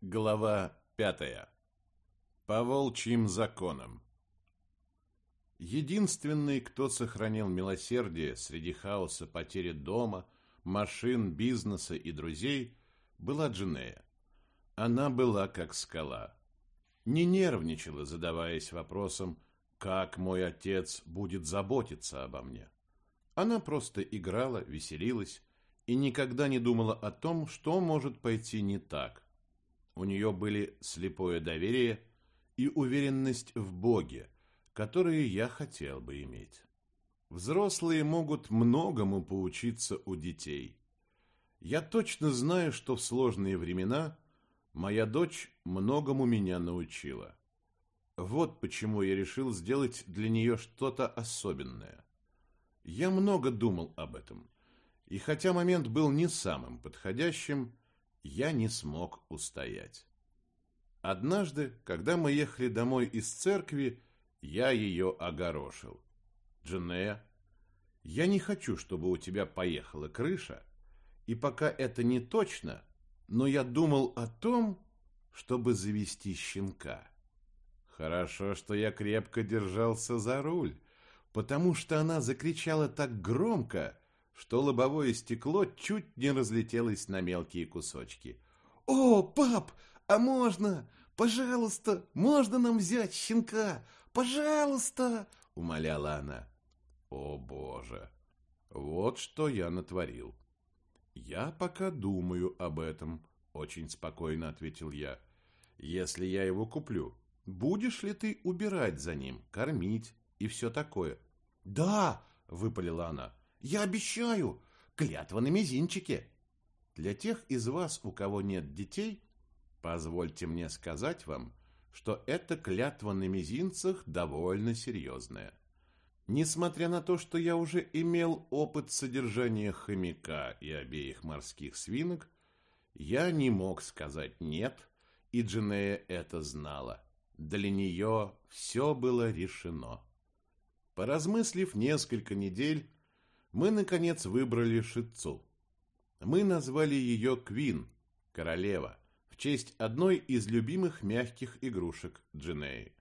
Глава пятая. По волчьим законам. Единственный, кто сохранил милосердие среди хаоса потери дома, машин, бизнеса и друзей, была Джинея. Она была как скала. Не нервничала, задаваясь вопросом, как мой отец будет заботиться обо мне. Она просто играла, веселилась и никогда не думала о том, что может пойти не так – у нее были слепое доверие и уверенность в Боге, которые я хотел бы иметь. Взрослые могут многому поучиться у детей. Я точно знаю, что в сложные времена моя дочь многому меня научила. Вот почему я решил сделать для нее что-то особенное. Я много думал об этом. И хотя момент был не самым подходящим, я не смог устоять. Однажды, когда мы ехали домой из церкви, я ее огорошил. Дженея, я не хочу, чтобы у тебя поехала крыша, и пока это не точно, но я думал о том, чтобы завести щенка. Хорошо, что я крепко держался за руль, потому что она закричала так громко, что лобовое стекло чуть не разлетелось на мелкие кусочки. «О, пап, а можно? Пожалуйста, можно нам взять щенка? Пожалуйста!» — умоляла она. «О, Боже! Вот что я натворил!» «Я пока думаю об этом», — очень спокойно ответил я. «Если я его куплю, будешь ли ты убирать за ним, кормить и все такое?» «Да!» — выпалила она. Я обещаю. Клятва на мизинчике. Для тех из вас, у кого нет детей, позвольте мне сказать вам, что эта клятва на мизинцах довольно серьезная. Несмотря на то, что я уже имел опыт содержания хомяка и обеих морских свинок, я не мог сказать «нет», и Джинея это знала. Для нее все было решено. Поразмыслив несколько недель, мы, наконец, выбрали Шицу. Мы назвали ее Квин, королева, в честь одной из любимых мягких игрушек Джинеи.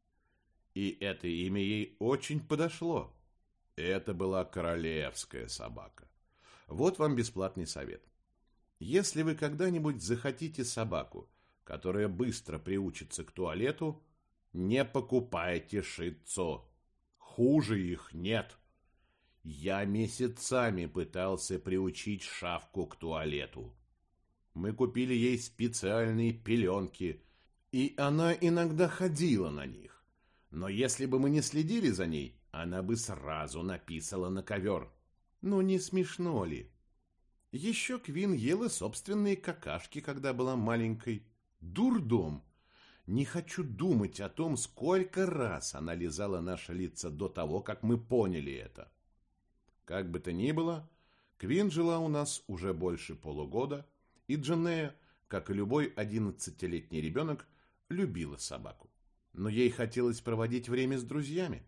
И это имя ей очень подошло. Это была королевская собака. Вот вам бесплатный совет. Если вы когда-нибудь захотите собаку, которая быстро приучится к туалету, не покупайте шицо. Хуже их нет. Я месяцами пытался приучить шавку к туалету. Мы купили ей специальные пеленки, и она иногда ходила на них. Но если бы мы не следили за ней, она бы сразу написала на ковер. Ну, не смешно ли? Еще Квин ела собственные какашки, когда была маленькой. Дурдом! Не хочу думать о том, сколько раз она лизала наши лица до того, как мы поняли это. Как бы то ни было, Квин жила у нас уже больше полугода, и Дженея, как и любой одиннадцатилетний ребенок, любила собаку. Но ей хотелось проводить время с друзьями.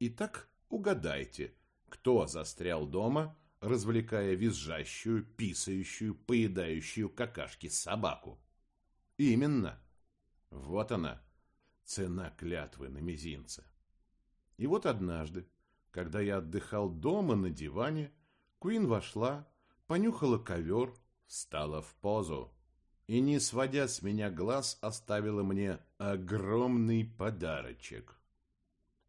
Итак, угадайте, кто застрял дома, развлекая визжащую, писающую, поедающую какашки собаку? Именно. Вот она, цена клятвы на мизинце. И вот однажды, когда я отдыхал дома на диване, Куин вошла, понюхала ковер, встала в позу и, не сводя с меня глаз, оставила мне огромный подарочек.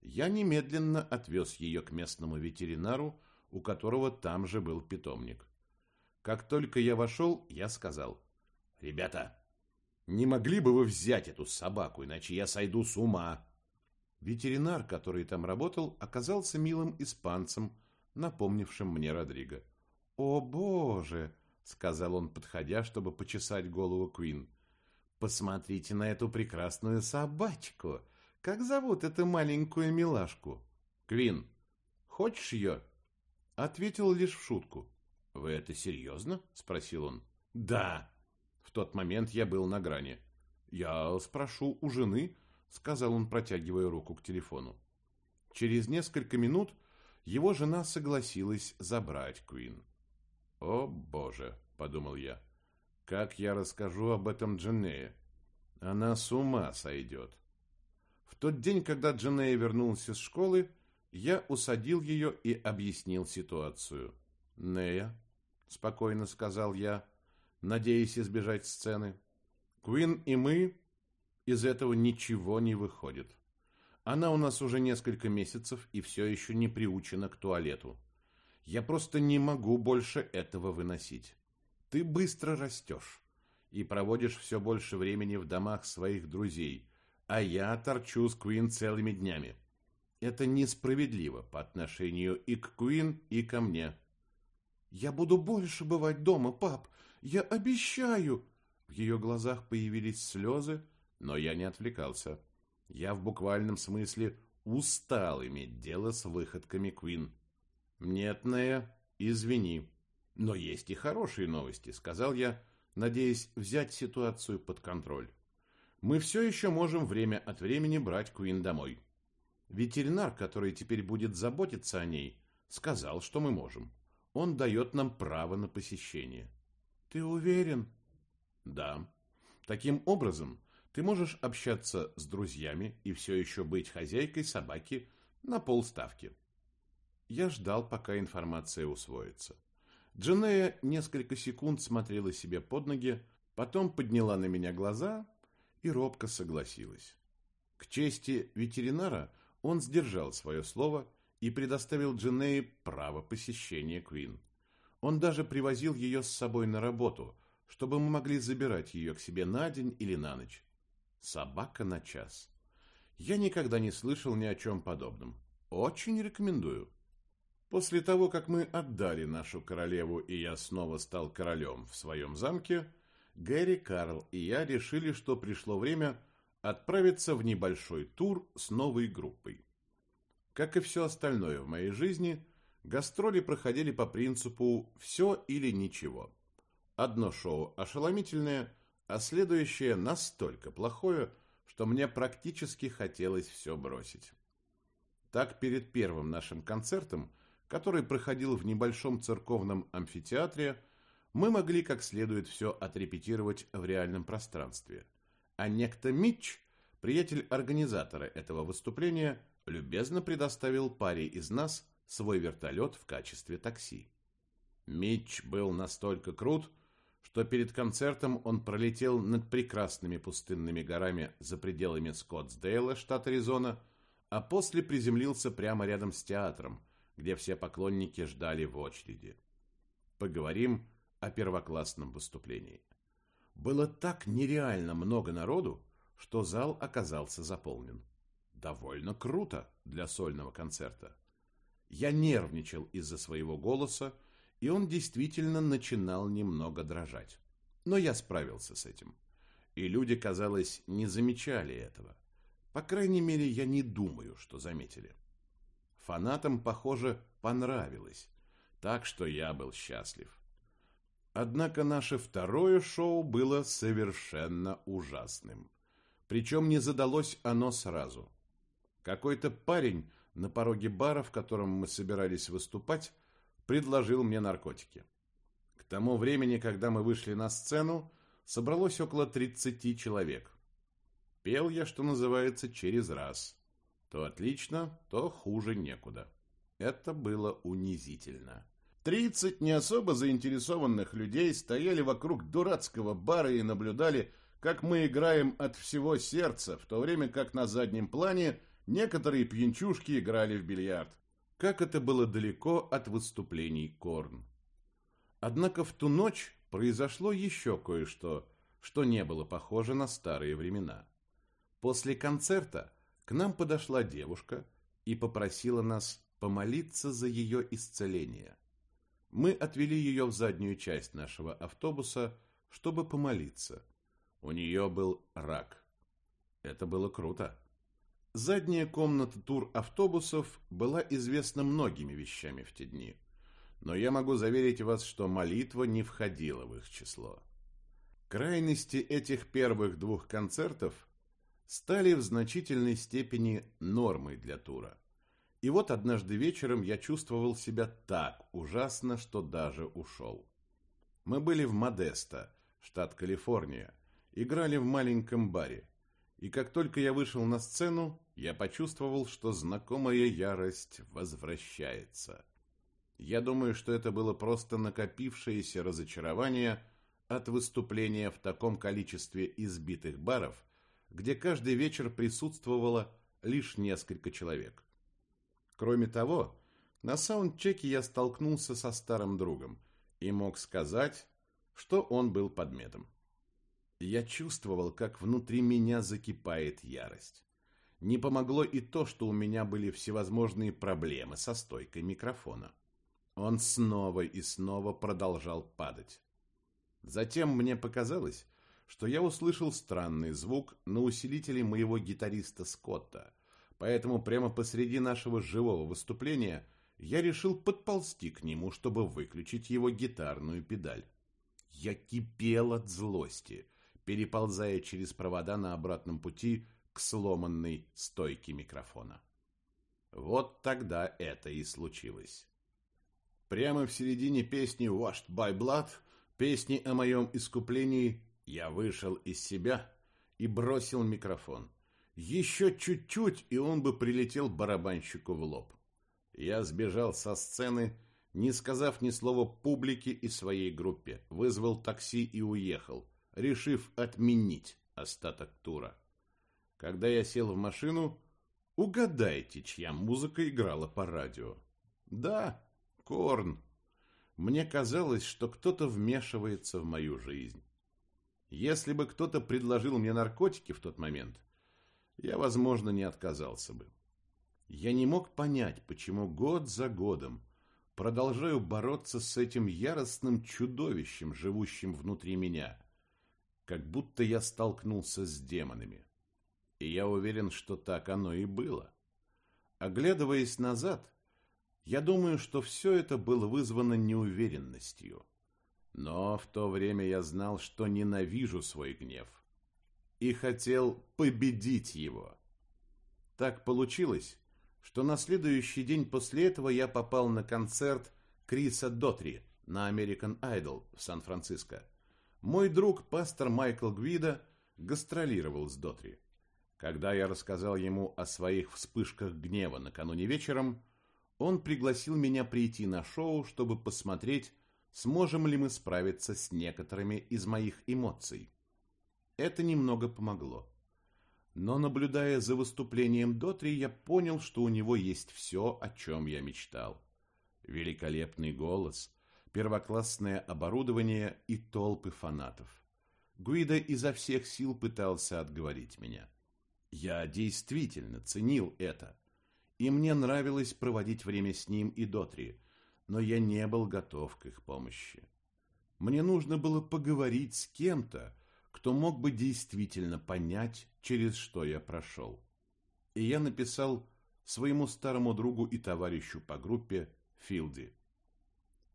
Я немедленно отвез ее к местному ветеринару, у которого там же был питомник. Как только я вошел, я сказал, «Ребята, не могли бы вы взять эту собаку, иначе я сойду с ума?» Ветеринар, который там работал, оказался милым испанцем, напомнившим мне Родриго. «О, боже!» — сказал он, подходя, чтобы почесать голову Квин. «Посмотрите на эту прекрасную собачку! Как зовут эту маленькую милашку?» «Квин, хочешь ее?» Ответил лишь в шутку. «Вы это серьезно?» — спросил он. «Да!» В тот момент я был на грани. «Я спрошу у жены, сказал он, протягивая руку к телефону. Через несколько минут его жена согласилась забрать Куин. «О, боже!» – подумал я. «Как я расскажу об этом Дженнее? Она с ума сойдет. В тот день, когда Дженея вернулась из школы, я усадил ее и объяснил ситуацию. «Нея», — спокойно сказал я, надеясь избежать сцены, — «Куин и мы, из этого ничего не выходит. Она у нас уже несколько месяцев и все еще не приучена к туалету. Я просто не могу больше этого выносить. Ты быстро растешь и проводишь все больше времени в домах своих друзей, а я торчу с Куин целыми днями. Это несправедливо по отношению и к Куин, и ко мне. Я буду больше бывать дома, пап. Я обещаю. В ее глазах появились слезы, но я не отвлекался. Я в буквальном смысле устал иметь дело с выходками Куин. Нет, извини. Но есть и хорошие новости, сказал я, надеясь взять ситуацию под контроль. Мы все еще можем время от времени брать Куин домой. Ветеринар, который теперь будет заботиться о ней, сказал, что мы можем. Он дает нам право на посещение. Ты уверен? Да. Таким образом, ты можешь общаться с друзьями и все еще быть хозяйкой собаки на полставки. Я ждал, пока информация усвоится. Дженея несколько секунд смотрела себе под ноги, потом подняла на меня глаза и робко согласилась. К чести ветеринара он сдержал свое слово и предоставил Дженее право посещения Квин. Он даже привозил ее с собой на работу, чтобы мы могли забирать ее к себе на день или на ночь. Собака на час. Я никогда не слышал ни о чем подобном. Очень рекомендую. После того, как мы отдали нашу королеву, и я снова стал королем в своем замке, Гэри, Карл и я решили, что пришло время отправиться в небольшой тур с новой группой. Как и все остальное в моей жизни, гастроли проходили по принципу «все или ничего». Одно шоу ошеломительное, а следующее настолько плохое, что мне практически хотелось все бросить. Так перед первым нашим концертом, который проходил в небольшом церковном амфитеатре, мы могли как следует все отрепетировать в реальном пространстве – а некто Митч, приятель организатора этого выступления, любезно предоставил паре из нас свой вертолет в качестве такси. Митч был настолько крут, что перед концертом он пролетел над прекрасными пустынными горами за пределами Скоттсдейла, штат Аризона, а после приземлился прямо рядом с театром, где все поклонники ждали в очереди. Поговорим о первоклассном выступлении. Было так нереально много народу, что зал оказался заполнен. Довольно круто для сольного концерта. Я нервничал из-за своего голоса, и он действительно начинал немного дрожать. Но я справился с этим. И люди, казалось, не замечали этого. По крайней мере, я не думаю, что заметили. Фанатам, похоже, понравилось. Так что я был счастлив. Однако наше второе шоу было совершенно ужасным. Причем не задалось оно сразу. Какой-то парень на пороге бара, в котором мы собирались выступать, предложил мне наркотики. К тому времени, когда мы вышли на сцену, собралось около 30 человек. Пел я, что называется, через раз. То отлично, то хуже некуда. Это было унизительно. Тридцать не особо заинтересованных людей стояли вокруг дурацкого бара и наблюдали, как мы играем от всего сердца, в то время как на заднем плане некоторые пьянчушки играли в бильярд. Как это было далеко от выступлений Корн. Однако в ту ночь произошло еще кое-что, что не было похоже на старые времена. После концерта к нам подошла девушка и попросила нас помолиться за ее исцеление. Мы отвели ее в заднюю часть нашего автобуса, чтобы помолиться. У нее был рак. Это было круто. Задняя комната тур автобусов была известна многими вещами в те дни. Но я могу заверить вас, что молитва не входила в их число. Крайности этих первых двух концертов стали в значительной степени нормой для тура. И вот однажды вечером я чувствовал себя так ужасно, что даже ушел. Мы были в Модесто, штат Калифорния, играли в маленьком баре. И как только я вышел на сцену, я почувствовал, что знакомая ярость возвращается. Я думаю, что это было просто накопившееся разочарование от выступления в таком количестве избитых баров, где каждый вечер присутствовало лишь несколько человек. Кроме того, на саундчеке я столкнулся со старым другом и мог сказать, что он был подметом. Я чувствовал, как внутри меня закипает ярость. Не помогло и то, что у меня были всевозможные проблемы со стойкой микрофона. Он снова и снова продолжал падать. Затем мне показалось, что я услышал странный звук на усилителе моего гитариста Скотта, поэтому прямо посреди нашего живого выступления я решил подползти к нему, чтобы выключить его гитарную педаль. Я кипел от злости, переползая через провода на обратном пути к сломанной стойке микрофона. Вот тогда это и случилось. Прямо в середине песни «Washed by Blood», песни о моем искуплении, я вышел из себя и бросил микрофон. Еще чуть-чуть, и он бы прилетел барабанщику в лоб. Я сбежал со сцены, не сказав ни слова публике и своей группе, вызвал такси и уехал, решив отменить остаток тура. Когда я сел в машину, угадайте, чья музыка играла по радио. Да, Корн. Мне казалось, что кто-то вмешивается в мою жизнь. Если бы кто-то предложил мне наркотики в тот момент, я, возможно, не отказался бы. Я не мог понять, почему год за годом продолжаю бороться с этим яростным чудовищем, живущим внутри меня, как будто я столкнулся с демонами. И я уверен, что так оно и было. Оглядываясь назад, я думаю, что все это было вызвано неуверенностью. Но в то время я знал, что ненавижу свой гнев и хотел победить его. Так получилось, что на следующий день после этого я попал на концерт Криса Дотри на American Idol в Сан-Франциско. Мой друг, пастор Майкл Гвида, гастролировал с Дотри. Когда я рассказал ему о своих вспышках гнева накануне вечером, он пригласил меня прийти на шоу, чтобы посмотреть, сможем ли мы справиться с некоторыми из моих эмоций. Это немного помогло. Но, наблюдая за выступлением Дотри, я понял, что у него есть все, о чем я мечтал. Великолепный голос, первоклассное оборудование и толпы фанатов. Гуида изо всех сил пытался отговорить меня. Я действительно ценил это, и мне нравилось проводить время с ним и Дотри, но я не был готов к их помощи. Мне нужно было поговорить с кем-то, кто мог бы действительно понять, через что я прошел. И я написал своему старому другу и товарищу по группе Филди.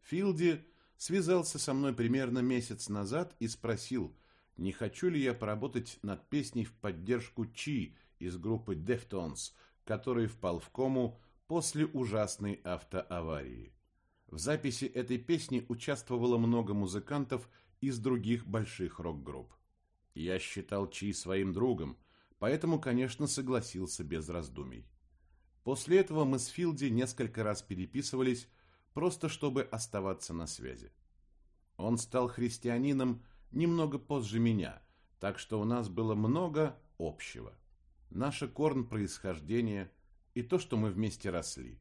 Филди связался со мной примерно месяц назад и спросил, не хочу ли я поработать над песней в поддержку Чи из группы Deftones, который впал в кому после ужасной автоаварии. В записи этой песни участвовало много музыкантов из других больших рок-групп. Я считал Чи своим другом, поэтому, конечно, согласился без раздумий. После этого мы с Филди несколько раз переписывались, просто чтобы оставаться на связи. Он стал христианином немного позже меня, так что у нас было много общего. Наше корн происхождения и то, что мы вместе росли.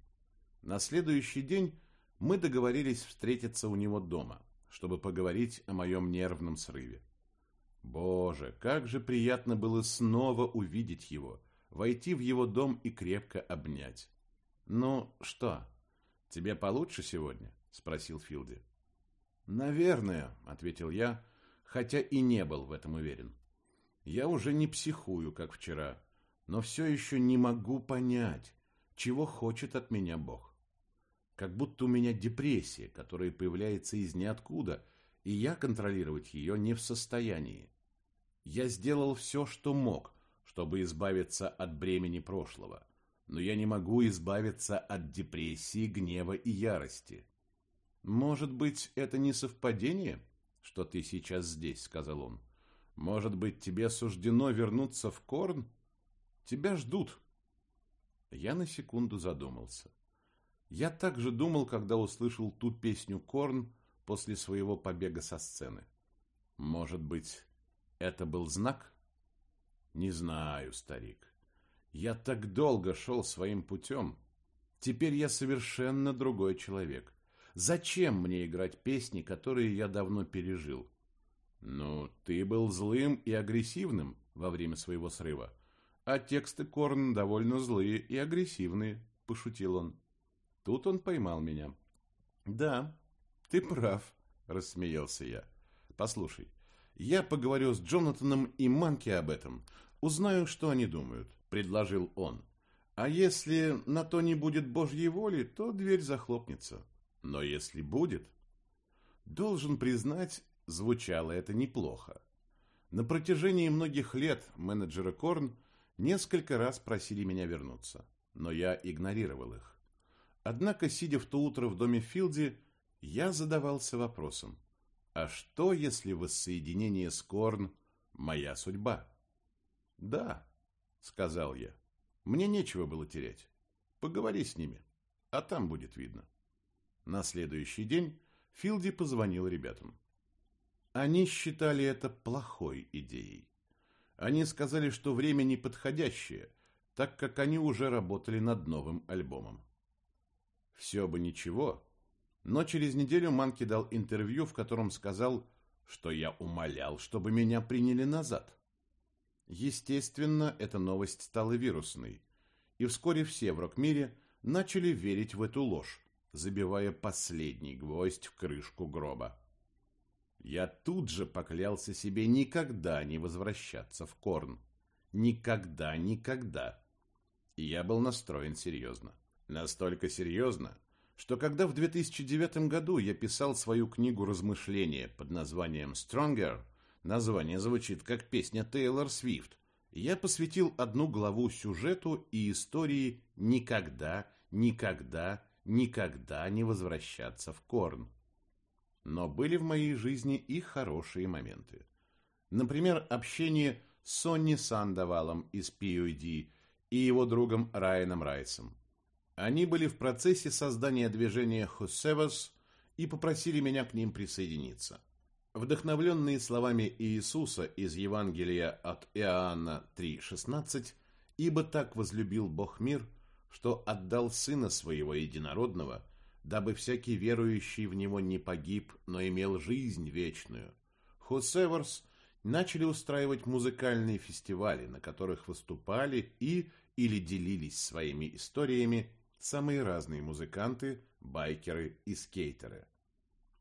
На следующий день мы договорились встретиться у него дома, чтобы поговорить о моем нервном срыве. Боже, как же приятно было снова увидеть его, войти в его дом и крепко обнять. «Ну, что, тебе получше сегодня?» – спросил Филди. «Наверное», – ответил я, хотя и не был в этом уверен. «Я уже не психую, как вчера, но все еще не могу понять, чего хочет от меня Бог. Как будто у меня депрессия, которая появляется из ниоткуда, и я контролировать ее не в состоянии. Я сделал все, что мог, чтобы избавиться от бремени прошлого, но я не могу избавиться от депрессии, гнева и ярости. «Может быть, это не совпадение, что ты сейчас здесь», — сказал он. Может быть, тебе суждено вернуться в Корн? Тебя ждут. Я на секунду задумался. Я также думал, когда услышал ту песню Корн после своего побега со сцены. Может быть, это был знак? Не знаю, старик. Я так долго шел своим путем. Теперь я совершенно другой человек. Зачем мне играть песни, которые я давно пережил? Ну, ты был злым и агрессивным во время своего срыва. А тексты Корн довольно злые и агрессивные, пошутил он. Тут он поймал меня. Да, ты прав, рассмеялся я. Послушай, я поговорю с Джонатаном и Манки об этом. Узнаю, что они думают, предложил он. А если на то не будет Божьей воли, то дверь захлопнется. Но если будет... Должен признать, звучало это неплохо. На протяжении многих лет менеджеры Корн несколько раз просили меня вернуться, но я игнорировал их. Однако, сидя в то утро в доме Филди, я задавался вопросом, а что, если воссоединение с Корн – моя судьба? Да, сказал я, мне нечего было терять. Поговори с ними, а там будет видно. На следующий день Филди позвонил ребятам. Они считали это плохой идеей. Они сказали, что время неподходящее, так как они уже работали над новым альбомом. Все бы ничего, но через неделю Манки дал интервью, в котором сказал, что я умолял, чтобы меня приняли назад. Естественно, эта новость стала вирусной, и вскоре все в рок-мире начали верить в эту ложь, забивая последний гвоздь в крышку гроба. Я тут же поклялся себе никогда не возвращаться в Корн. Никогда, никогда. И я был настроен серьезно. Настолько серьезно, что когда в 2009 году я писал свою книгу размышления под названием «Stronger», название звучит как песня Тейлор Свифт, я посвятил одну главу сюжету и истории «Никогда, никогда, никогда не возвращаться в Корн. Но были в моей жизни и хорошие моменты. Например, общение с Сонни Сандовалом из PUD и его другом Райаном Райсом. Они были в процессе создания движения Хусевас и попросили меня к ним присоединиться. Вдохновленные словами Иисуса из Евангелия от Иоанна 3,16 «Ибо так возлюбил Бог мир, что отдал Сына Своего Единородного, дабы всякий верующий в Него не погиб, но имел жизнь вечную». Хусеверс начали устраивать музыкальные фестивали, на которых выступали и или делились своими историями самые разные музыканты, байкеры и скейтеры.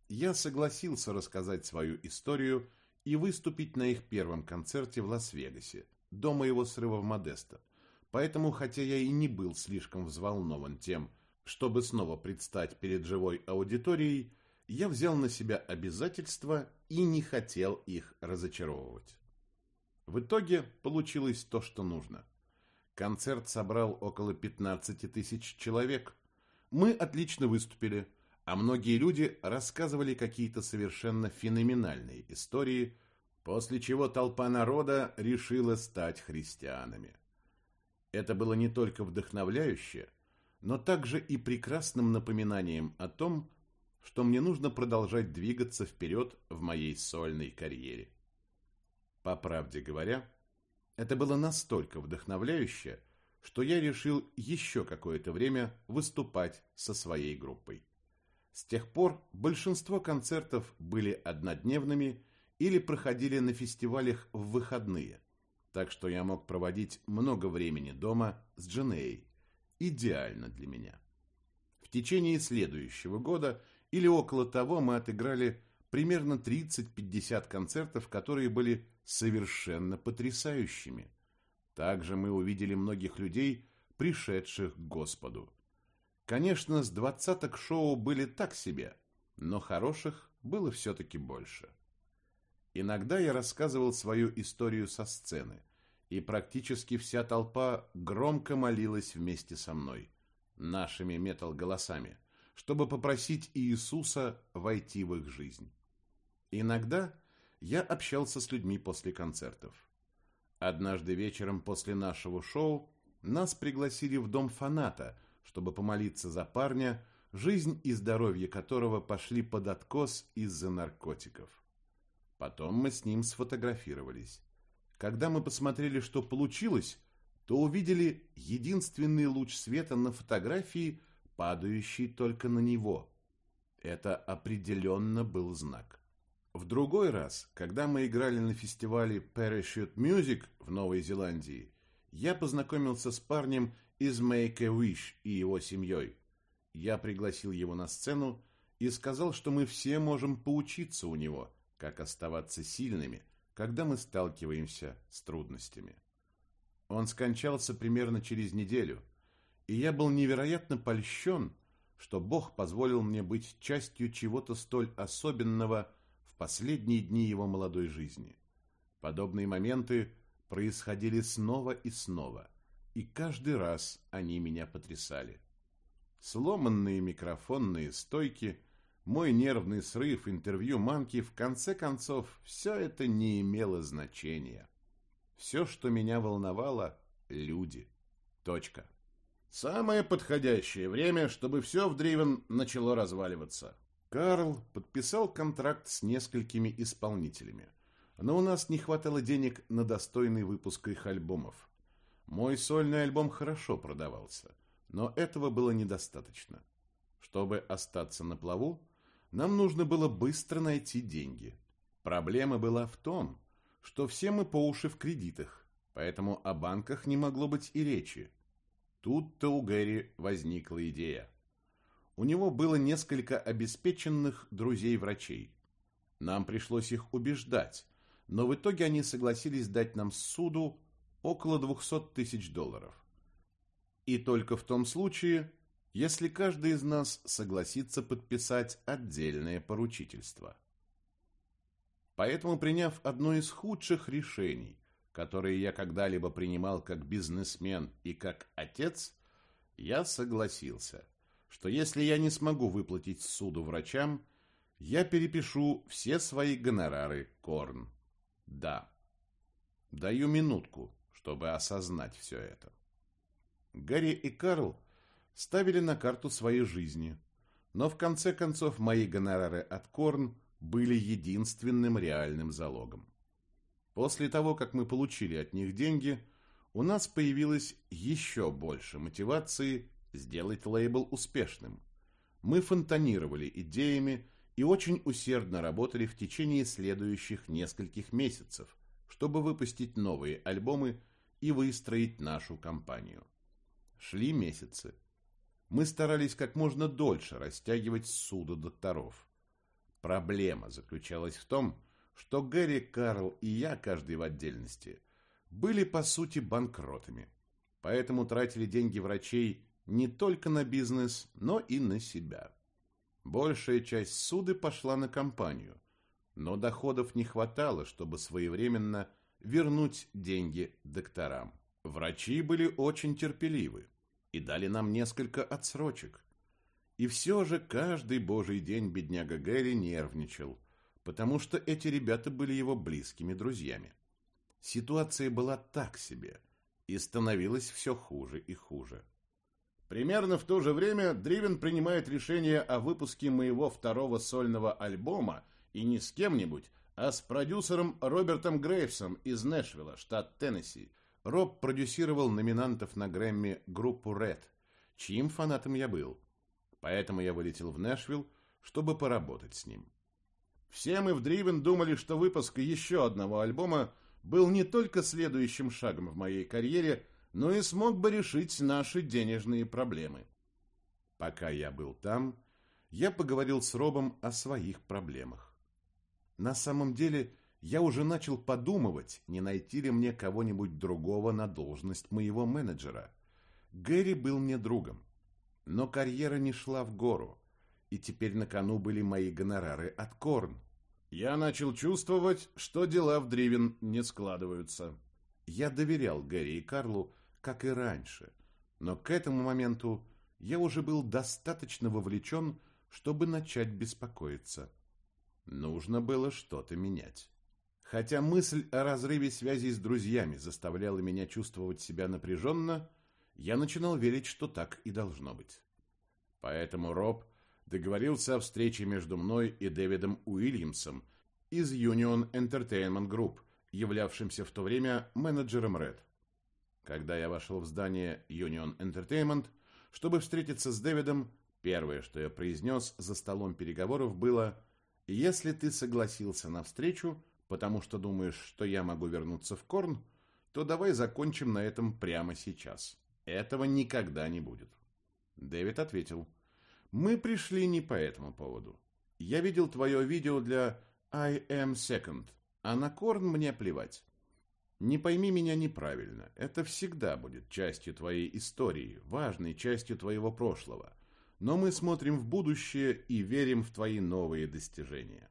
Я согласился рассказать свою историю и выступить на их первом концерте в Лас-Вегасе, до моего срыва в Модесто – Поэтому, хотя я и не был слишком взволнован тем, чтобы снова предстать перед живой аудиторией, я взял на себя обязательства и не хотел их разочаровывать. В итоге получилось то, что нужно. Концерт собрал около 15 тысяч человек. Мы отлично выступили, а многие люди рассказывали какие-то совершенно феноменальные истории, после чего толпа народа решила стать христианами. Это было не только вдохновляюще, но также и прекрасным напоминанием о том, что мне нужно продолжать двигаться вперед в моей сольной карьере. По правде говоря, это было настолько вдохновляюще, что я решил еще какое-то время выступать со своей группой. С тех пор большинство концертов были однодневными или проходили на фестивалях в выходные так что я мог проводить много времени дома с Дженеей. Идеально для меня. В течение следующего года или около того мы отыграли примерно 30-50 концертов, которые были совершенно потрясающими. Также мы увидели многих людей, пришедших к Господу. Конечно, с двадцаток шоу были так себе, но хороших было все-таки больше. Иногда я рассказывал свою историю со сцены, и практически вся толпа громко молилась вместе со мной, нашими метал-голосами, чтобы попросить Иисуса войти в их жизнь. Иногда я общался с людьми после концертов. Однажды вечером после нашего шоу нас пригласили в дом фаната, чтобы помолиться за парня, жизнь и здоровье которого пошли под откос из-за наркотиков. Потом мы с ним сфотографировались. Когда мы посмотрели, что получилось, то увидели единственный луч света на фотографии, падающий только на него. Это определенно был знак. В другой раз, когда мы играли на фестивале Parachute Music в Новой Зеландии, я познакомился с парнем из Make-A-Wish и его семьей. Я пригласил его на сцену и сказал, что мы все можем поучиться у него, как оставаться сильными, когда мы сталкиваемся с трудностями. Он скончался примерно через неделю, и я был невероятно польщен, что Бог позволил мне быть частью чего-то столь особенного – в последние дни его молодой жизни. Подобные моменты происходили снова и снова, и каждый раз они меня потрясали. Сломанные микрофонные стойки, мой нервный срыв, интервью Манки, в конце концов, все это не имело значения. Все, что меня волновало – люди. Точка. Самое подходящее время, чтобы все в Дривен начало разваливаться. Карл подписал контракт с несколькими исполнителями, но у нас не хватало денег на достойный выпуск их альбомов. Мой сольный альбом хорошо продавался, но этого было недостаточно. Чтобы остаться на плаву, нам нужно было быстро найти деньги. Проблема была в том, что все мы по уши в кредитах, поэтому о банках не могло быть и речи. Тут-то у Гэри возникла идея. У него было несколько обеспеченных друзей-врачей. Нам пришлось их убеждать, но в итоге они согласились дать нам суду около 200 тысяч долларов. И только в том случае, если каждый из нас согласится подписать отдельное поручительство. Поэтому, приняв одно из худших решений, которые я когда-либо принимал как бизнесмен и как отец, я согласился – что если я не смогу выплатить суду врачам, я перепишу все свои гонорары Корн. Да. Даю минутку, чтобы осознать все это. Гарри и Карл ставили на карту свои жизни, но в конце концов мои гонорары от Корн были единственным реальным залогом. После того, как мы получили от них деньги, у нас появилось еще больше мотивации сделать лейбл успешным. Мы фонтанировали идеями и очень усердно работали в течение следующих нескольких месяцев, чтобы выпустить новые альбомы и выстроить нашу компанию. Шли месяцы. Мы старались как можно дольше растягивать суду докторов. Проблема заключалась в том, что Гэри, Карл и я, каждый в отдельности, были по сути банкротами, поэтому тратили деньги врачей не только на бизнес, но и на себя. Большая часть суды пошла на компанию, но доходов не хватало, чтобы своевременно вернуть деньги докторам. Врачи были очень терпеливы и дали нам несколько отсрочек. И все же каждый божий день бедняга Гэри нервничал, потому что эти ребята были его близкими друзьями. Ситуация была так себе, и становилась все хуже и хуже. Примерно в то же время Дривен принимает решение о выпуске моего второго сольного альбома и не с кем-нибудь, а с продюсером Робертом Грейвсом из Нэшвилла, штат Теннесси. Роб продюсировал номинантов на Грэмми группу Red, чьим фанатом я был. Поэтому я вылетел в Нэшвилл, чтобы поработать с ним. Все мы в Дривен думали, что выпуск еще одного альбома был не только следующим шагом в моей карьере – но и смог бы решить наши денежные проблемы. Пока я был там, я поговорил с Робом о своих проблемах. На самом деле, я уже начал подумывать, не найти ли мне кого-нибудь другого на должность моего менеджера. Гэри был мне другом, но карьера не шла в гору, и теперь на кону были мои гонорары от Корн. Я начал чувствовать, что дела в Дривен не складываются. Я доверял Гэри и Карлу, как и раньше, но к этому моменту я уже был достаточно вовлечен, чтобы начать беспокоиться. Нужно было что-то менять. Хотя мысль о разрыве связи с друзьями заставляла меня чувствовать себя напряженно, я начинал верить, что так и должно быть. Поэтому Роб договорился о встрече между мной и Дэвидом Уильямсом из Union Entertainment Group, являвшимся в то время менеджером Red. Когда я вошел в здание Union Entertainment, чтобы встретиться с Дэвидом, первое, что я произнес за столом переговоров, было «Если ты согласился на встречу, потому что думаешь, что я могу вернуться в Корн, то давай закончим на этом прямо сейчас. Этого никогда не будет». Дэвид ответил «Мы пришли не по этому поводу. Я видел твое видео для I am second, а на Корн мне плевать. Не пойми меня неправильно. Это всегда будет частью твоей истории, важной частью твоего прошлого. Но мы смотрим в будущее и верим в твои новые достижения.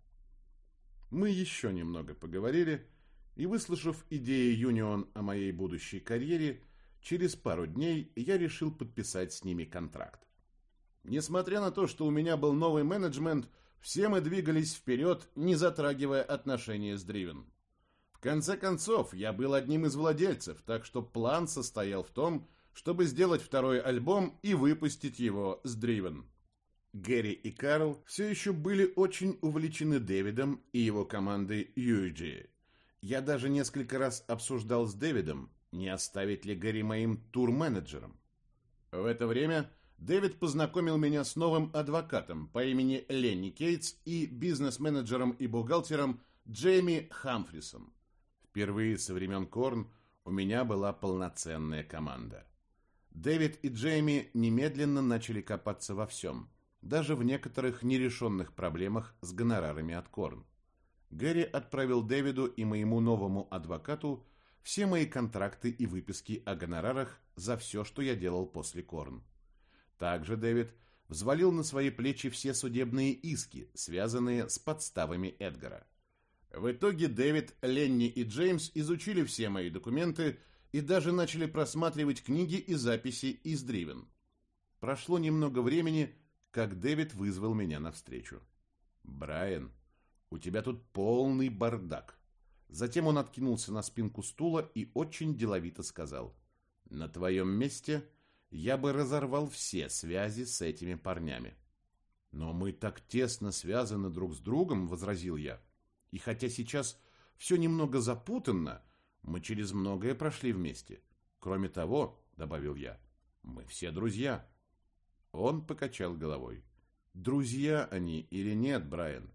Мы еще немного поговорили, и, выслушав идеи Юнион о моей будущей карьере, через пару дней я решил подписать с ними контракт. Несмотря на то, что у меня был новый менеджмент, все мы двигались вперед, не затрагивая отношения с Дривен конце концов, я был одним из владельцев, так что план состоял в том, чтобы сделать второй альбом и выпустить его с Дривен. Гэри и Карл все еще были очень увлечены Дэвидом и его командой UG. Я даже несколько раз обсуждал с Дэвидом, не оставить ли Гэри моим тур-менеджером. В это время Дэвид познакомил меня с новым адвокатом по имени Ленни Кейтс и бизнес-менеджером и бухгалтером Джейми Хамфрисом. Впервые со времен Корн у меня была полноценная команда. Дэвид и Джейми немедленно начали копаться во всем, даже в некоторых нерешенных проблемах с гонорарами от Корн. Гэри отправил Дэвиду и моему новому адвокату все мои контракты и выписки о гонорарах за все, что я делал после Корн. Также Дэвид взвалил на свои плечи все судебные иски, связанные с подставами Эдгара. В итоге Дэвид, Ленни и Джеймс изучили все мои документы и даже начали просматривать книги и записи из Дривен. Прошло немного времени, как Дэвид вызвал меня навстречу. «Брайан, у тебя тут полный бардак». Затем он откинулся на спинку стула и очень деловито сказал. «На твоем месте я бы разорвал все связи с этими парнями». «Но мы так тесно связаны друг с другом», — возразил я. И хотя сейчас все немного запутанно, мы через многое прошли вместе. Кроме того, добавил я, мы все друзья. Он покачал головой. Друзья они или нет, Брайан,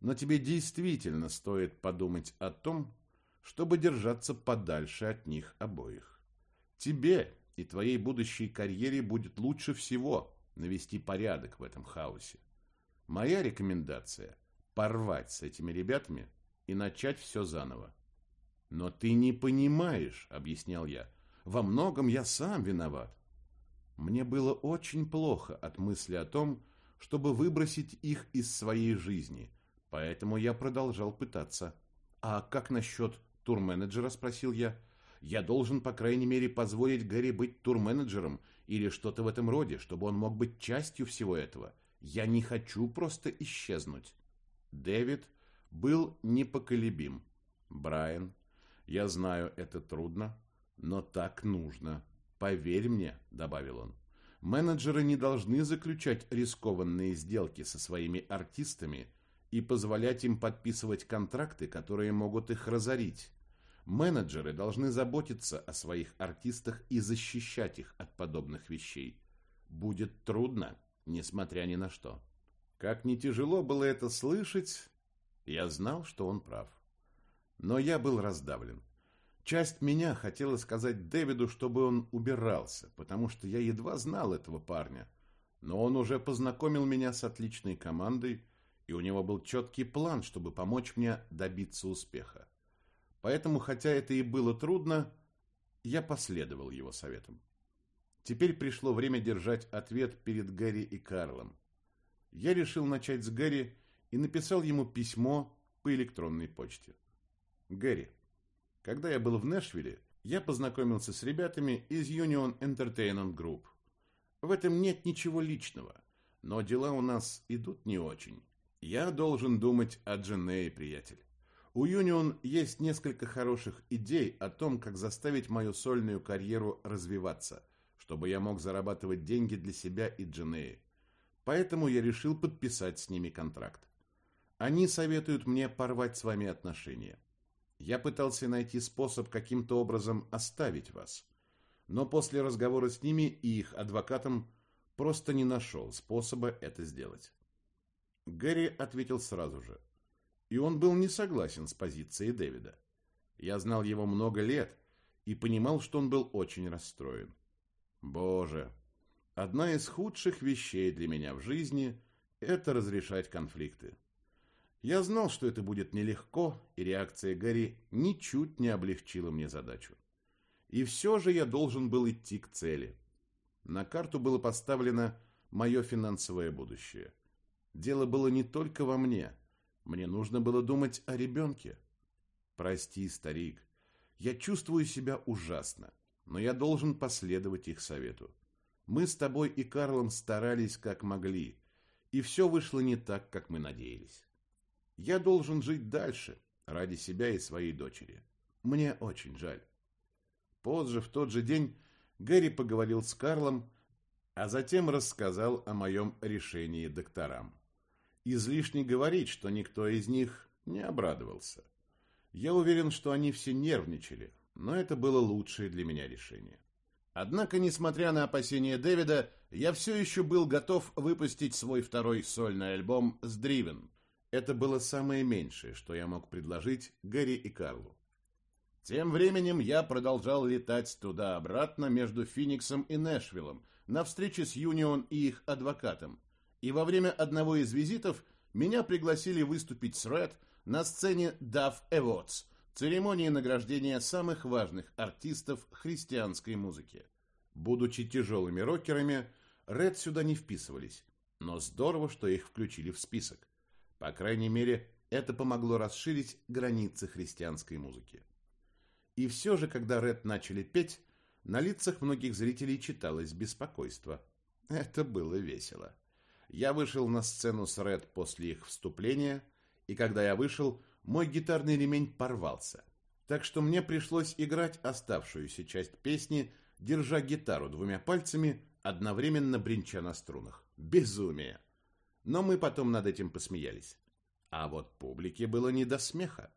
но тебе действительно стоит подумать о том, чтобы держаться подальше от них обоих. Тебе и твоей будущей карьере будет лучше всего навести порядок в этом хаосе. Моя рекомендация порвать с этими ребятами и начать все заново. «Но ты не понимаешь», — объяснял я. «Во многом я сам виноват». Мне было очень плохо от мысли о том, чтобы выбросить их из своей жизни, поэтому я продолжал пытаться. «А как насчет турменеджера?» – спросил я. «Я должен, по крайней мере, позволить Гэри быть турменеджером или что-то в этом роде, чтобы он мог быть частью всего этого. Я не хочу просто исчезнуть». Дэвид был непоколебим. Брайан, я знаю, это трудно, но так нужно. Поверь мне, добавил он. Менеджеры не должны заключать рискованные сделки со своими артистами и позволять им подписывать контракты, которые могут их разорить. Менеджеры должны заботиться о своих артистах и защищать их от подобных вещей. Будет трудно, несмотря ни на что. Как не тяжело было это слышать, я знал, что он прав. Но я был раздавлен. Часть меня хотела сказать Дэвиду, чтобы он убирался, потому что я едва знал этого парня. Но он уже познакомил меня с отличной командой, и у него был четкий план, чтобы помочь мне добиться успеха. Поэтому, хотя это и было трудно, я последовал его советам. Теперь пришло время держать ответ перед Гэри и Карлом я решил начать с Гэри и написал ему письмо по электронной почте. Гэри, когда я был в Нэшвилле, я познакомился с ребятами из Union Entertainment Group. В этом нет ничего личного, но дела у нас идут не очень. Я должен думать о Дженнее, приятель. У Юнион есть несколько хороших идей о том, как заставить мою сольную карьеру развиваться, чтобы я мог зарабатывать деньги для себя и Дженеи. Поэтому я решил подписать с ними контракт. Они советуют мне порвать с вами отношения. Я пытался найти способ каким-то образом оставить вас. Но после разговора с ними и их адвокатом просто не нашел способа это сделать. Гэри ответил сразу же. И он был не согласен с позицией Дэвида. Я знал его много лет и понимал, что он был очень расстроен. Боже, одна из худших вещей для меня в жизни – это разрешать конфликты. Я знал, что это будет нелегко, и реакция Гарри ничуть не облегчила мне задачу. И все же я должен был идти к цели. На карту было поставлено мое финансовое будущее. Дело было не только во мне. Мне нужно было думать о ребенке. Прости, старик, я чувствую себя ужасно, но я должен последовать их совету. Мы с тобой и Карлом старались как могли, и все вышло не так, как мы надеялись. Я должен жить дальше, ради себя и своей дочери. Мне очень жаль. Позже, в тот же день, Гэри поговорил с Карлом, а затем рассказал о моем решении докторам. Излишне говорить, что никто из них не обрадовался. Я уверен, что они все нервничали, но это было лучшее для меня решение. Однако, несмотря на опасения Дэвида, я все еще был готов выпустить свой второй сольный альбом с Дривен, это было самое меньшее, что я мог предложить Гэри и Карлу. Тем временем я продолжал летать туда-обратно между Финиксом и Нэшвиллом на встрече с Юнион и их адвокатом. И во время одного из визитов меня пригласили выступить с Ред на сцене Duff Awards, церемонии награждения самых важных артистов христианской музыки. Будучи тяжелыми рокерами, Ред сюда не вписывались, но здорово, что их включили в список. По крайней мере, это помогло расширить границы христианской музыки. И все же, когда Ред начали петь, на лицах многих зрителей читалось беспокойство. Это было весело. Я вышел на сцену с Ред после их вступления, и когда я вышел, мой гитарный ремень порвался. Так что мне пришлось играть оставшуюся часть песни, держа гитару двумя пальцами, одновременно бренча на струнах. Безумие! Но мы потом над этим посмеялись. А вот публике было не до смеха.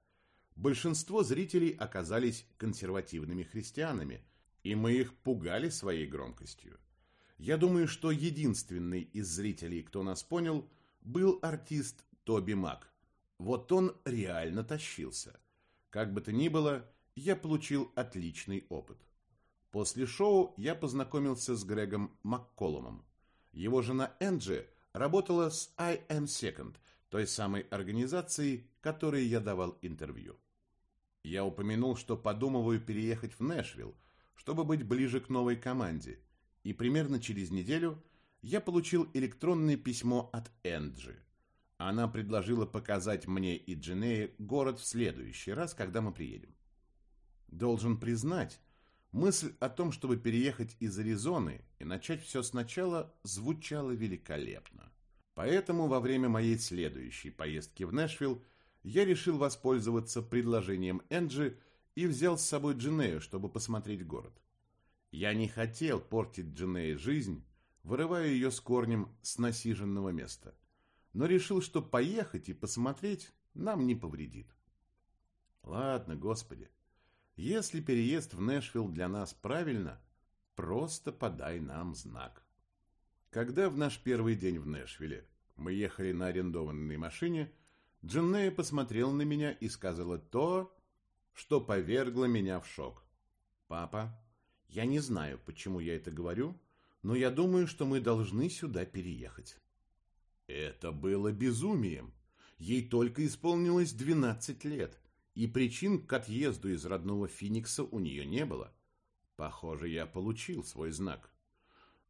Большинство зрителей оказались консервативными христианами, и мы их пугали своей громкостью. Я думаю, что единственный из зрителей, кто нас понял, был артист Тоби Мак. Вот он реально тащился. Как бы то ни было, я получил отличный опыт. После шоу я познакомился с Грегом Макколумом. Его жена Энджи работала с I Am Second, той самой организацией, которой я давал интервью. Я упомянул, что подумываю переехать в Нэшвилл, чтобы быть ближе к новой команде, и примерно через неделю я получил электронное письмо от Энджи. Она предложила показать мне и Дженее город в следующий раз, когда мы приедем. Должен признать, Мысль о том, чтобы переехать из Аризоны начать все сначала, звучала великолепно. Поэтому во время моей следующей поездки в Нэшвилл я решил воспользоваться предложением Энджи и взял с собой Джинею, чтобы посмотреть город. Я не хотел портить Джинее жизнь, вырывая ее с корнем с насиженного места, но решил, что поехать и посмотреть нам не повредит. Ладно, Господи, если переезд в Нэшвилл для нас правильно, просто подай нам знак. Когда в наш первый день в Нэшвилле мы ехали на арендованной машине, Дженнея посмотрела на меня и сказала то, что повергло меня в шок. «Папа, я не знаю, почему я это говорю, но я думаю, что мы должны сюда переехать». Это было безумием. Ей только исполнилось двенадцать лет и причин к отъезду из родного Финикса у нее не было. Похоже, я получил свой знак.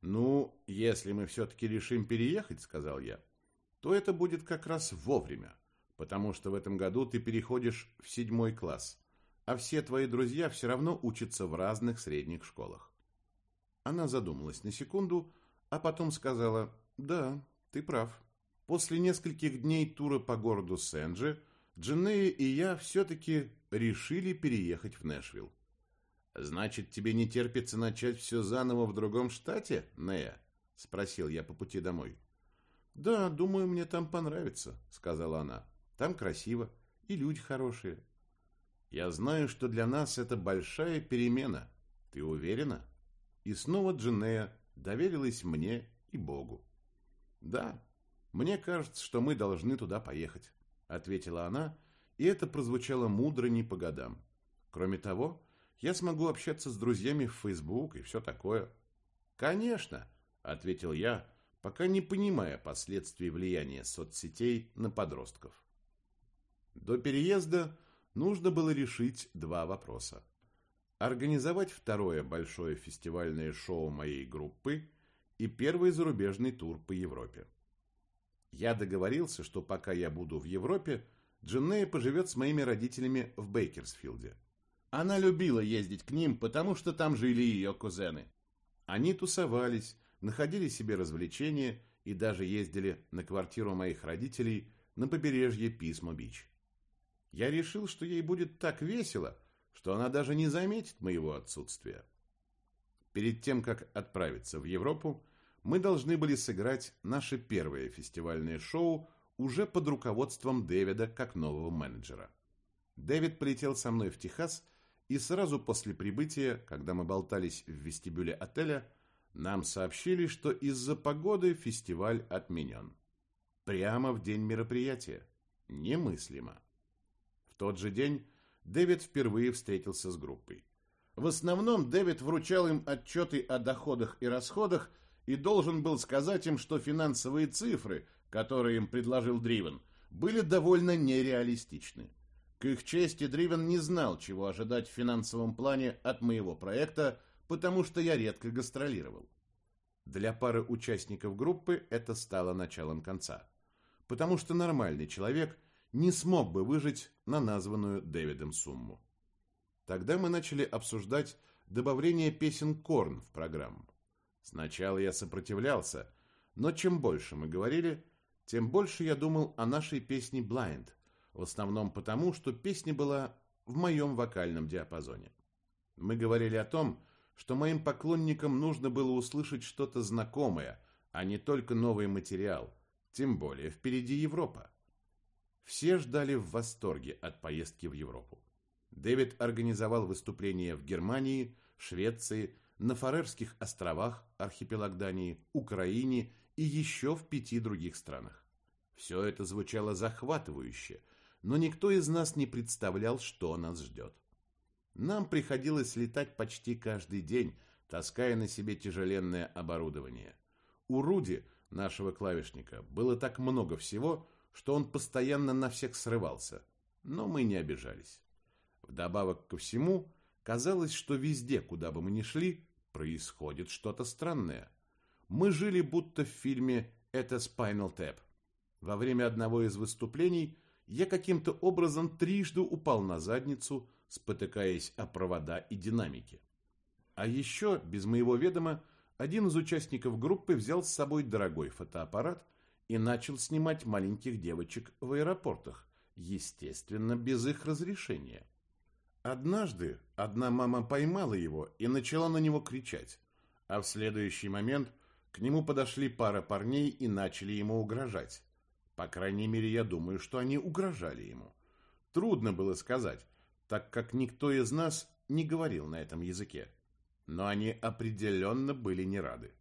«Ну, если мы все-таки решим переехать, — сказал я, — то это будет как раз вовремя, потому что в этом году ты переходишь в седьмой класс, а все твои друзья все равно учатся в разных средних школах». Она задумалась на секунду, а потом сказала, «Да, ты прав». После нескольких дней тура по городу Сенджи Дженнея и я все-таки решили переехать в Нэшвилл. «Значит, тебе не терпится начать все заново в другом штате, Нея?» — спросил я по пути домой. «Да, думаю, мне там понравится», — сказала она. «Там красиво, и люди хорошие». «Я знаю, что для нас это большая перемена. Ты уверена?» И снова Дженея доверилась мне и Богу. «Да, мне кажется, что мы должны туда поехать», — ответила она, и это прозвучало мудро не по годам. Кроме того, я смогу общаться с друзьями в Facebook и все такое. «Конечно», — ответил я, пока не понимая последствий влияния соцсетей на подростков. До переезда нужно было решить два вопроса. Организовать второе большое фестивальное шоу моей группы и первый зарубежный тур по Европе. Я договорился, что пока я буду в Европе, Дженнея поживет с моими родителями в Бейкерсфилде. Она любила ездить к ним, потому что там жили ее кузены. Они тусовались, находили себе развлечения и даже ездили на квартиру моих родителей на побережье Писмо-Бич. Я решил, что ей будет так весело, что она даже не заметит моего отсутствия. Перед тем, как отправиться в Европу, мы должны были сыграть наше первое фестивальное шоу уже под руководством Дэвида как нового менеджера. Дэвид полетел со мной в Техас – и сразу после прибытия, когда мы болтались в вестибюле отеля, нам сообщили, что из-за погоды фестиваль отменен. Прямо в день мероприятия. Немыслимо. В тот же день Дэвид впервые встретился с группой. В основном Дэвид вручал им отчеты о доходах и расходах и должен был сказать им, что финансовые цифры, которые им предложил Дривен, были довольно нереалистичны. К их чести, Дривен не знал, чего ожидать в финансовом плане от моего проекта, потому что я редко гастролировал. Для пары участников группы это стало началом конца. Потому что нормальный человек не смог бы выжить на названную Дэвидом сумму. Тогда мы начали обсуждать добавление песен Корн в программу. Сначала я сопротивлялся, но чем больше мы говорили, тем больше я думал о нашей песне «Blind», в основном потому, что песня была в моем вокальном диапазоне. Мы говорили о том, что моим поклонникам нужно было услышать что-то знакомое, а не только новый материал, тем более впереди Европа. Все ждали в восторге от поездки в Европу. Дэвид организовал выступления в Германии, Швеции, на Фарерских островах, архипелаг Дании, Украине и еще в пяти других странах. Все это звучало захватывающе – но никто из нас не представлял, что нас ждет. Нам приходилось летать почти каждый день, таская на себе тяжеленное оборудование. У Руди, нашего клавишника, было так много всего, что он постоянно на всех срывался, но мы не обижались. Вдобавок ко всему, казалось, что везде, куда бы мы ни шли, происходит что-то странное. Мы жили будто в фильме «Это Spinal Tap». Во время одного из выступлений я каким-то образом трижды упал на задницу, спотыкаясь о провода и динамики. А еще, без моего ведома, один из участников группы взял с собой дорогой фотоаппарат и начал снимать маленьких девочек в аэропортах, естественно, без их разрешения. Однажды одна мама поймала его и начала на него кричать, а в следующий момент к нему подошли пара парней и начали ему угрожать. По крайней мере, я думаю, что они угрожали ему. Трудно было сказать, так как никто из нас не говорил на этом языке. Но они определенно были не рады.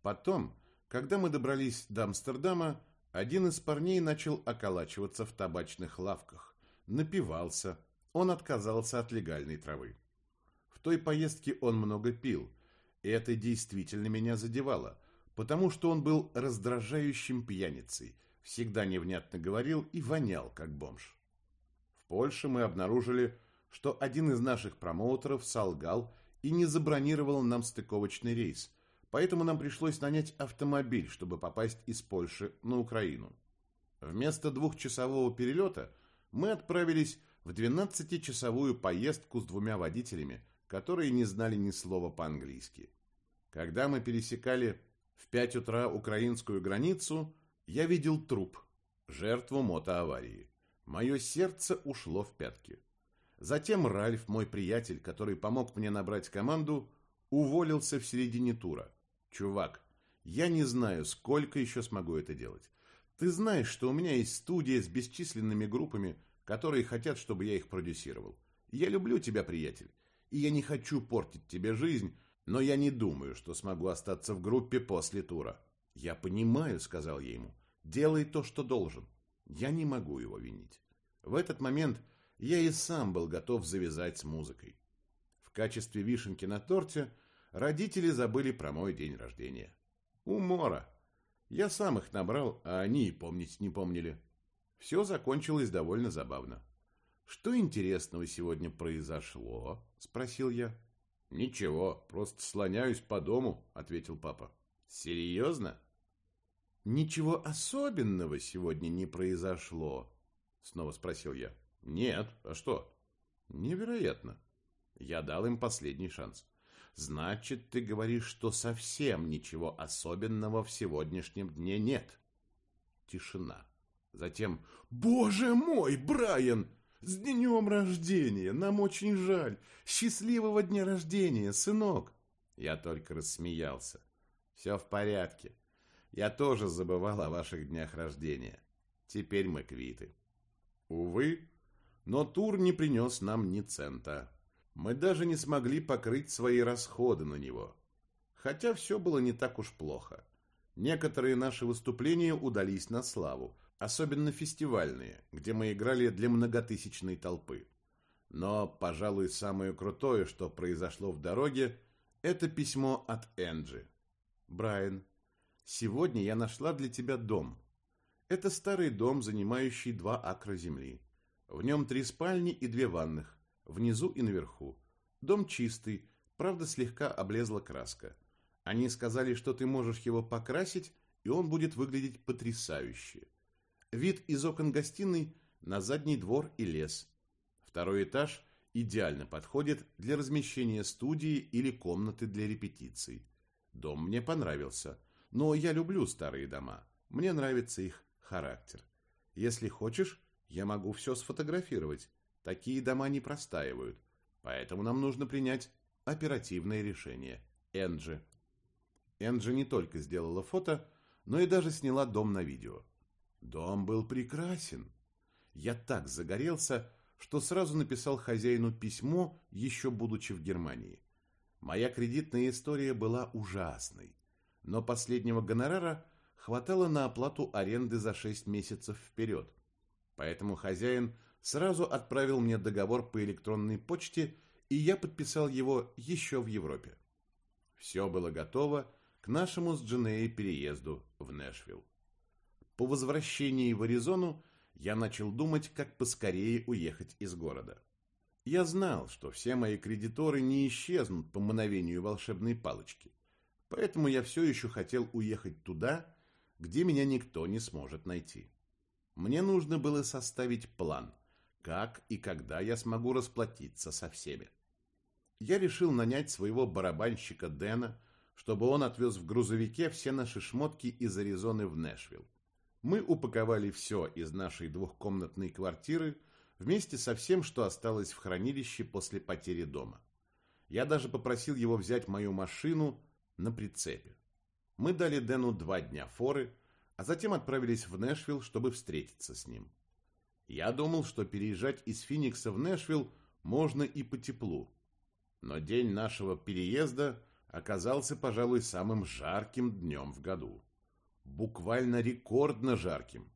Потом, когда мы добрались до Амстердама, один из парней начал околачиваться в табачных лавках, напивался, он отказался от легальной травы. В той поездке он много пил, и это действительно меня задевало, потому что он был раздражающим пьяницей – всегда невнятно говорил и вонял, как бомж. В Польше мы обнаружили, что один из наших промоутеров солгал и не забронировал нам стыковочный рейс, поэтому нам пришлось нанять автомобиль, чтобы попасть из Польши на Украину. Вместо двухчасового перелета мы отправились в 12-часовую поездку с двумя водителями, которые не знали ни слова по-английски. Когда мы пересекали в 5 утра украинскую границу, я видел труп, жертву мотоаварии. Мое сердце ушло в пятки. Затем Ральф, мой приятель, который помог мне набрать команду, уволился в середине тура. Чувак, я не знаю, сколько еще смогу это делать. Ты знаешь, что у меня есть студия с бесчисленными группами, которые хотят, чтобы я их продюсировал. Я люблю тебя, приятель, и я не хочу портить тебе жизнь, но я не думаю, что смогу остаться в группе после тура. Я понимаю, сказал я ему. Делай то, что должен. Я не могу его винить. В этот момент я и сам был готов завязать с музыкой. В качестве вишенки на торте родители забыли про мой день рождения. Умора. Я сам их набрал, а они и помнить не помнили. Все закончилось довольно забавно. «Что интересного сегодня произошло?» – спросил я. «Ничего, просто слоняюсь по дому», – ответил папа. «Серьезно?» «Ничего особенного сегодня не произошло?» – снова спросил я. «Нет, а что?» «Невероятно». Я дал им последний шанс. «Значит, ты говоришь, что совсем ничего особенного в сегодняшнем дне нет?» Тишина. Затем «Боже мой, Брайан!» С днем рождения! Нам очень жаль! Счастливого дня рождения, сынок!» Я только рассмеялся. «Все в порядке. Я тоже забывал о ваших днях рождения. Теперь мы квиты». Увы, но тур не принес нам ни цента. Мы даже не смогли покрыть свои расходы на него. Хотя все было не так уж плохо. Некоторые наши выступления удались на славу, особенно фестивальные, где мы играли для многотысячной толпы. Но, пожалуй, самое крутое, что произошло в дороге, это письмо от Энджи. «Брайан, сегодня я нашла для тебя дом. Это старый дом, занимающий два акра земли. В нем три спальни и две ванных, внизу и наверху. Дом чистый, правда слегка облезла краска. Они сказали, что ты можешь его покрасить, и он будет выглядеть потрясающе. Вид из окон гостиной на задний двор и лес. Второй этаж идеально подходит для размещения студии или комнаты для репетиций. Дом мне понравился, но я люблю старые дома. Мне нравится их характер. Если хочешь, я могу все сфотографировать. Такие дома не простаивают. Поэтому нам нужно принять оперативное решение. Энджи. Энджи не только сделала фото, но и даже сняла дом на видео. Дом был прекрасен. Я так загорелся, что сразу написал хозяину письмо, еще будучи в Германии. Моя кредитная история была ужасной, но последнего гонорара хватало на оплату аренды за 6 месяцев вперед. Поэтому хозяин сразу отправил мне договор по электронной почте, и я подписал его еще в Европе. Все было готово к нашему с Дженеей переезду в Нэшвилл. По возвращении в Аризону я начал думать, как поскорее уехать из города. Я знал, что все мои кредиторы не исчезнут по мановению волшебной палочки, поэтому я все еще хотел уехать туда, где меня никто не сможет найти. Мне нужно было составить план, как и когда я смогу расплатиться со всеми. Я решил нанять своего барабанщика Дэна, чтобы он отвез в грузовике все наши шмотки из Аризоны в Нэшвилл. Мы упаковали все из нашей двухкомнатной квартиры вместе со всем, что осталось в хранилище после потери дома. Я даже попросил его взять мою машину на прицепе. Мы дали Дэну два дня форы, а затем отправились в Нэшвилл, чтобы встретиться с ним. Я думал, что переезжать из Финикса в Нэшвилл можно и по теплу. Но день нашего переезда оказался, пожалуй, самым жарким днем в году буквально рекордно жарким,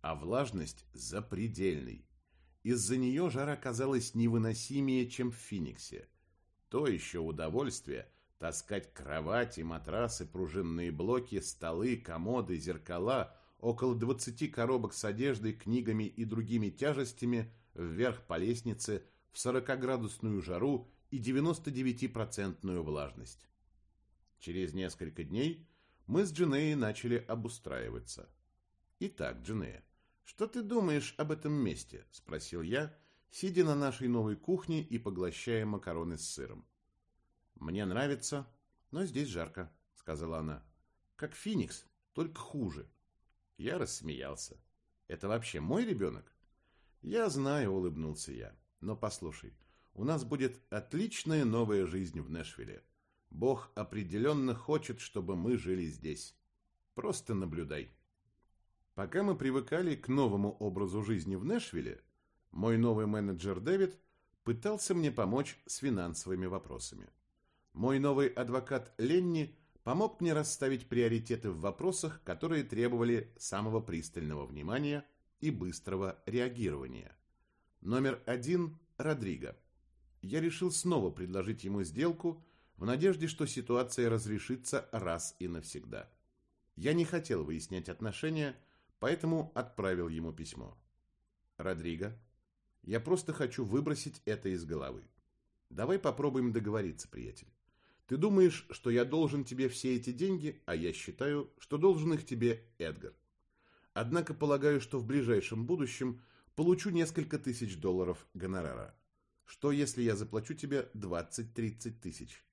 а влажность запредельной. Из-за нее жара казалась невыносимее, чем в Финиксе. То еще удовольствие таскать кровати, матрасы, пружинные блоки, столы, комоды, зеркала, около 20 коробок с одеждой, книгами и другими тяжестями вверх по лестнице в 40-градусную жару и 99-процентную влажность. Через несколько дней мы с Джинеей начали обустраиваться. «Итак, Джинея, что ты думаешь об этом месте?» – спросил я, сидя на нашей новой кухне и поглощая макароны с сыром. «Мне нравится, но здесь жарко», – сказала она. «Как Феникс, только хуже». Я рассмеялся. «Это вообще мой ребенок?» Я знаю, улыбнулся я. Но послушай, у нас будет отличная новая жизнь в Нэшвилле. Бог определенно хочет, чтобы мы жили здесь. Просто наблюдай. Пока мы привыкали к новому образу жизни в Нэшвилле, мой новый менеджер Дэвид пытался мне помочь с финансовыми вопросами. Мой новый адвокат Ленни помог мне расставить приоритеты в вопросах, которые требовали самого пристального внимания и быстрого реагирования. Номер один – Родриго. Я решил снова предложить ему сделку в надежде, что ситуация разрешится раз и навсегда. Я не хотел выяснять отношения, поэтому отправил ему письмо. «Родриго, я просто хочу выбросить это из головы. Давай попробуем договориться, приятель. Ты думаешь, что я должен тебе все эти деньги, а я считаю, что должен их тебе Эдгар. Однако полагаю, что в ближайшем будущем получу несколько тысяч долларов гонорара. Что, если я заплачу тебе 20-30 тысяч?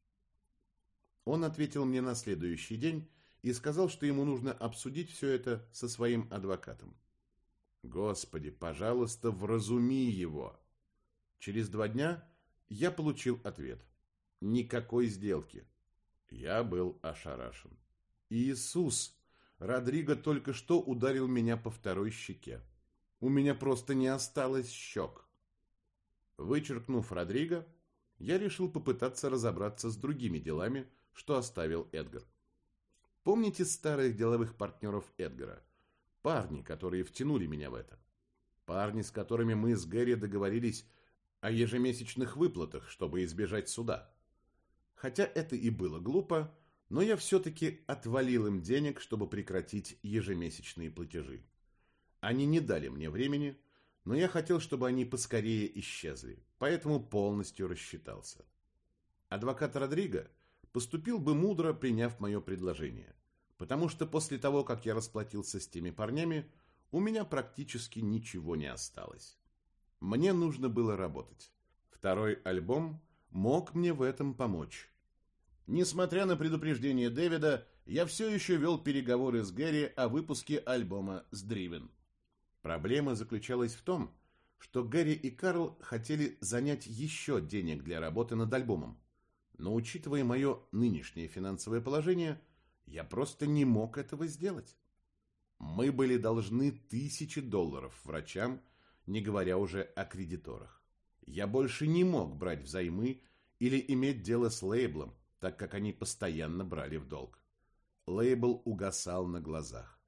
Он ответил мне на следующий день и сказал, что ему нужно обсудить все это со своим адвокатом. Господи, пожалуйста, вразуми его. Через два дня я получил ответ. Никакой сделки. Я был ошарашен. Иисус! Родриго только что ударил меня по второй щеке. У меня просто не осталось щек. Вычеркнув Родриго, я решил попытаться разобраться с другими делами, что оставил Эдгар. Помните старых деловых партнеров Эдгара? Парни, которые втянули меня в это. Парни, с которыми мы с Гэри договорились о ежемесячных выплатах, чтобы избежать суда. Хотя это и было глупо, но я все-таки отвалил им денег, чтобы прекратить ежемесячные платежи. Они не дали мне времени, но я хотел, чтобы они поскорее исчезли, поэтому полностью рассчитался. Адвокат Родриго поступил бы мудро, приняв мое предложение, потому что после того, как я расплатился с теми парнями, у меня практически ничего не осталось. Мне нужно было работать. Второй альбом мог мне в этом помочь. Несмотря на предупреждение Дэвида, я все еще вел переговоры с Гэри о выпуске альбома с Дривен. Проблема заключалась в том, что Гэри и Карл хотели занять еще денег для работы над альбомом. Но учитывая мое нынешнее финансовое положение, я просто не мог этого сделать. Мы были должны тысячи долларов врачам, не говоря уже о кредиторах. Я больше не мог брать взаймы или иметь дело с лейблом, так как они постоянно брали в долг. Лейбл угасал на глазах.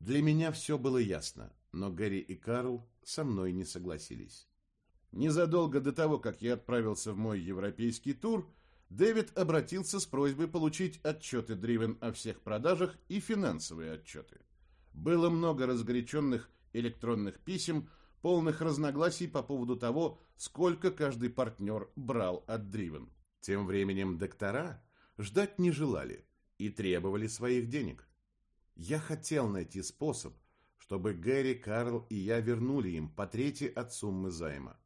Для меня все было ясно, но Гэри и Карл со мной не согласились. Незадолго до того, как я отправился в мой европейский тур, Дэвид обратился с просьбой получить отчеты Дривен о всех продажах и финансовые отчеты. Было много разгоряченных электронных писем, полных разногласий по поводу того, сколько каждый партнер брал от Дривен. Тем временем доктора ждать не желали и требовали своих денег. Я хотел найти способ, чтобы Гэри, Карл и я вернули им по трети от суммы займа.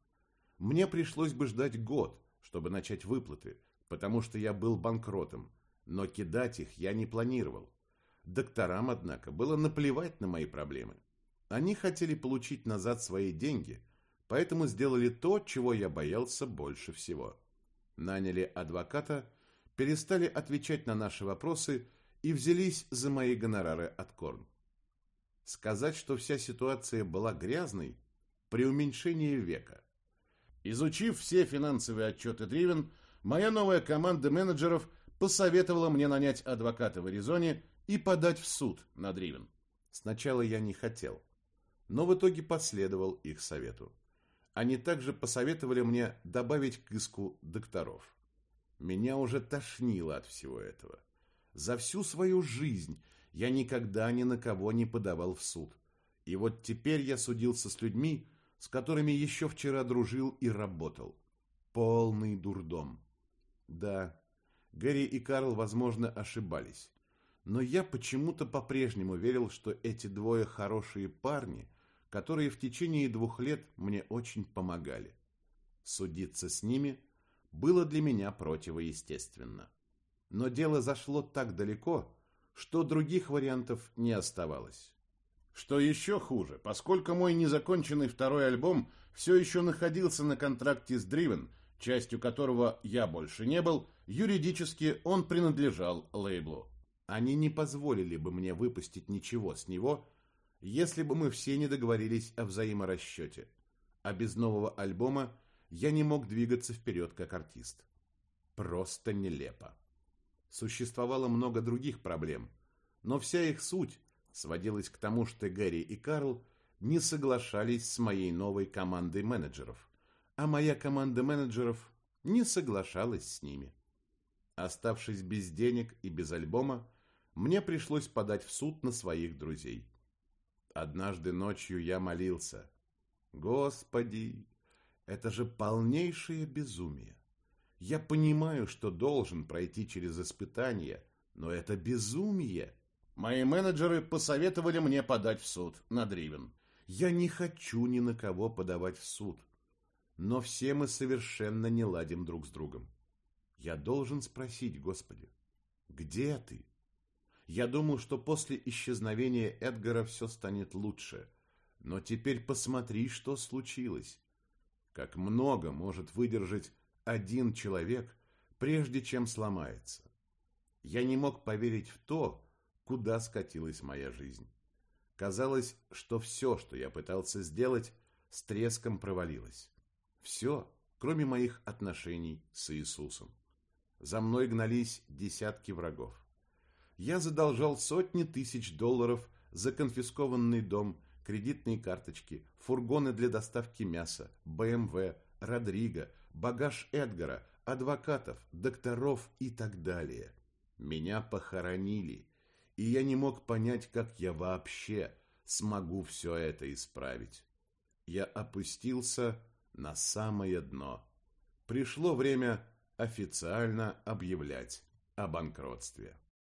Мне пришлось бы ждать год, чтобы начать выплаты, потому что я был банкротом, но кидать их я не планировал. Докторам, однако, было наплевать на мои проблемы. Они хотели получить назад свои деньги, поэтому сделали то, чего я боялся больше всего наняли адвоката, перестали отвечать на наши вопросы и взялись за мои гонорары от Корн. Сказать, что вся ситуация была грязной, преуменьшение века. Изучив все финансовые отчеты Дривен, моя новая команда менеджеров посоветовала мне нанять адвоката в Аризоне и подать в суд на Дривен. Сначала я не хотел, но в итоге последовал их совету. Они также посоветовали мне добавить к иску докторов. Меня уже тошнило от всего этого. За всю свою жизнь я никогда ни на кого не подавал в суд. И вот теперь я судился с людьми, с которыми еще вчера дружил и работал. Полный дурдом. Да, Гэри и Карл, возможно, ошибались. Но я почему-то по-прежнему верил, что эти двое хорошие парни – которые в течение двух лет мне очень помогали. Судиться с ними было для меня противоестественно. Но дело зашло так далеко, что других вариантов не оставалось. Что еще хуже, поскольку мой незаконченный второй альбом все еще находился на контракте с Driven, частью которого я больше не был, юридически он принадлежал лейблу. Они не позволили бы мне выпустить ничего с него, если бы мы все не договорились о взаиморасчете. А без нового альбома я не мог двигаться вперед как артист. Просто нелепо. Существовало много других проблем, но вся их суть сводилась к тому, что Гэри и Карл не соглашались с моей новой командой менеджеров, а моя команда менеджеров не соглашалась с ними. Оставшись без денег и без альбома, мне пришлось подать в суд на своих друзей. Однажды ночью я молился. Господи, это же полнейшее безумие. Я понимаю, что должен пройти через испытание, но это безумие. Мои менеджеры посоветовали мне подать в суд на Дривен. Я не хочу ни на кого подавать в суд. Но все мы совершенно не ладим друг с другом. Я должен спросить, Господи, где ты? Я думал, что после исчезновения Эдгара все станет лучше. Но теперь посмотри, что случилось. Как много может выдержать один человек, прежде чем сломается. Я не мог поверить в то, куда скатилась моя жизнь. Казалось, что все, что я пытался сделать, с треском провалилось. Все, кроме моих отношений с Иисусом. За мной гнались десятки врагов. Я задолжал сотни тысяч долларов за конфискованный дом, кредитные карточки, фургоны для доставки мяса, БМВ, Родриго, багаж Эдгара, адвокатов, докторов и так далее. Меня похоронили, и я не мог понять, как я вообще смогу все это исправить. Я опустился на самое дно. Пришло время официально объявлять о банкротстве.